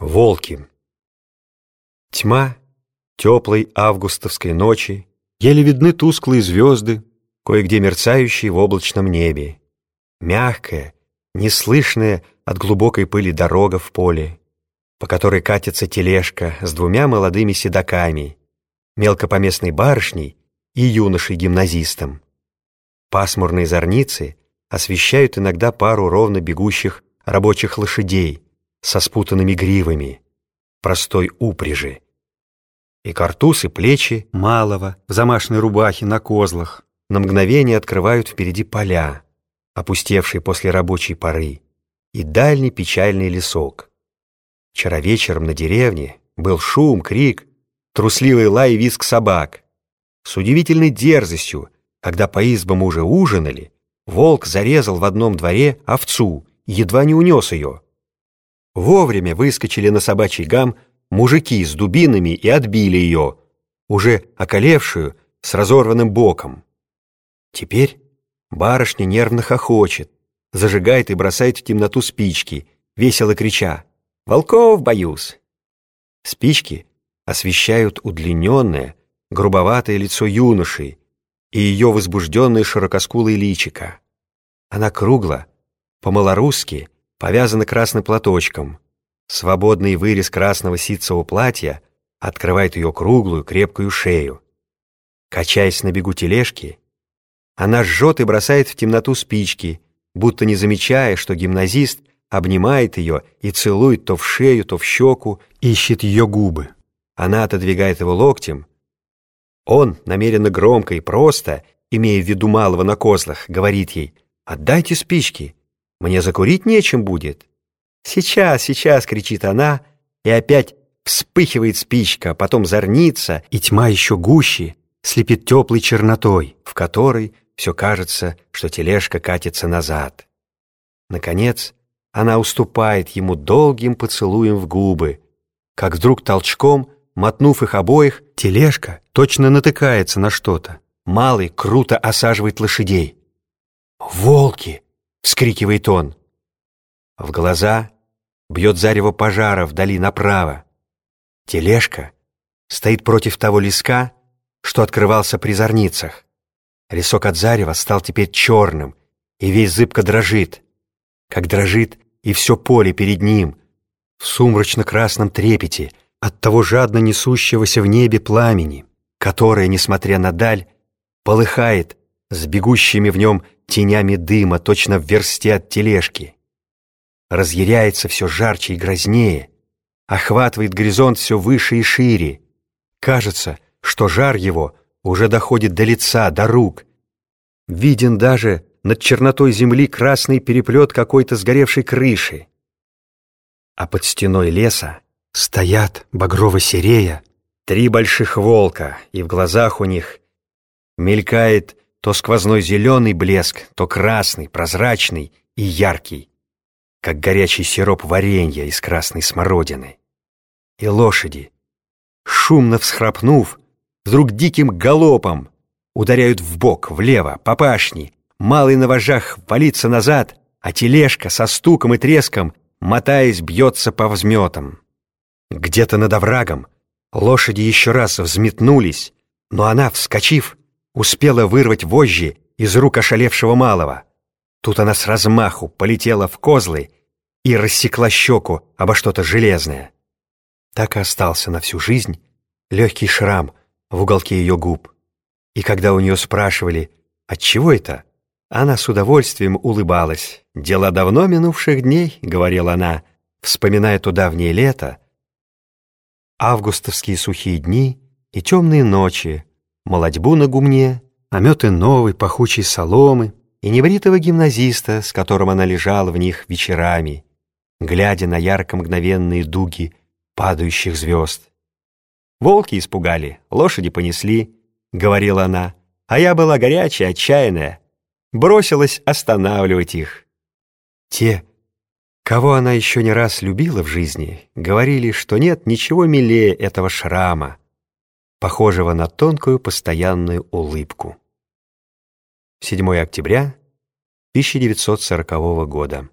Волки. Тьма теплой августовской ночи, Еле видны тусклые звезды, Кое-где мерцающие в облачном небе. Мягкая, неслышная от глубокой пыли дорога в поле, По которой катится тележка с двумя молодыми седаками, Мелкопоместной барышней и юношей-гимназистом. Пасмурные зорницы освещают иногда пару ровно бегущих рабочих лошадей, со спутанными гривами, простой упряжи. И картуз, и плечи малого в замашной рубахе на козлах на мгновение открывают впереди поля, опустевшие после рабочей поры, и дальний печальный лесок. Вчера вечером на деревне был шум, крик, трусливый лай и визг собак. С удивительной дерзостью, когда по избам уже ужинали, волк зарезал в одном дворе овцу едва не унес ее. Вовремя выскочили на собачий гам мужики с дубинами и отбили ее, уже околевшую, с разорванным боком. Теперь барышня нервно хохочет, зажигает и бросает в темноту спички, весело крича «Волков боюсь!». Спички освещают удлиненное, грубоватое лицо юноши и ее возбужденное широкоскулое личико. Она кругла, по-малорусски, повязана красным платочком. Свободный вырез красного ситцевого платья открывает ее круглую, крепкую шею. Качаясь на бегу тележки, она жжет и бросает в темноту спички, будто не замечая, что гимназист обнимает ее и целует то в шею, то в щеку, ищет ее губы. Она отодвигает его локтем. Он, намеренно громко и просто, имея в виду малого на козлах, говорит ей «Отдайте спички, мне закурить нечем будет». «Сейчас, сейчас!» — кричит она, и опять вспыхивает спичка, потом зорнится, и тьма еще гуще, слепит теплой чернотой, в которой все кажется, что тележка катится назад. Наконец, она уступает ему долгим поцелуем в губы, как вдруг толчком, мотнув их обоих, тележка точно натыкается на что-то. Малый круто осаживает лошадей. «Волки!» — вскрикивает он. В глаза бьет зарево пожара вдали направо. Тележка стоит против того леска, что открывался при зорницах. Лесок от зарева стал теперь черным, и весь зыбко дрожит, как дрожит и все поле перед ним, в сумрачно-красном трепете от того жадно несущегося в небе пламени, которое, несмотря на даль, полыхает с бегущими в нем тенями дыма точно в версте от тележки разъяряется все жарче и грознее, охватывает горизонт все выше и шире. Кажется, что жар его уже доходит до лица, до рук. Виден даже над чернотой земли красный переплет какой-то сгоревшей крыши. А под стеной леса стоят багрово-серея три больших волка, и в глазах у них мелькает то сквозной зеленый блеск, то красный, прозрачный и яркий как горячий сироп варенья из красной смородины. И лошади, шумно всхрапнув, вдруг диким галопом ударяют в бок, влево, по пашне, малый на вожжах валится назад, а тележка со стуком и треском, мотаясь, бьется по взметам. Где-то над оврагом лошади еще раз взметнулись, но она, вскочив, успела вырвать вожжи из рук ошалевшего малого. Тут она с размаху полетела в козлы и рассекла щеку обо что-то железное. Так и остался на всю жизнь легкий шрам в уголке ее губ. И когда у нее спрашивали, отчего это, она с удовольствием улыбалась. «Дела давно минувших дней», — говорила она, вспоминая то давнее лето, августовские сухие дни и темные ночи, молодьбу на гумне, ометы новой пахучей соломы, и небритого гимназиста, с которым она лежала в них вечерами, глядя на ярко-мгновенные дуги падающих звезд. «Волки испугали, лошади понесли», — говорила она, а я была горячая, отчаянная, бросилась останавливать их. Те, кого она еще не раз любила в жизни, говорили, что нет ничего милее этого шрама, похожего на тонкую постоянную улыбку. 7 октября 1940 года.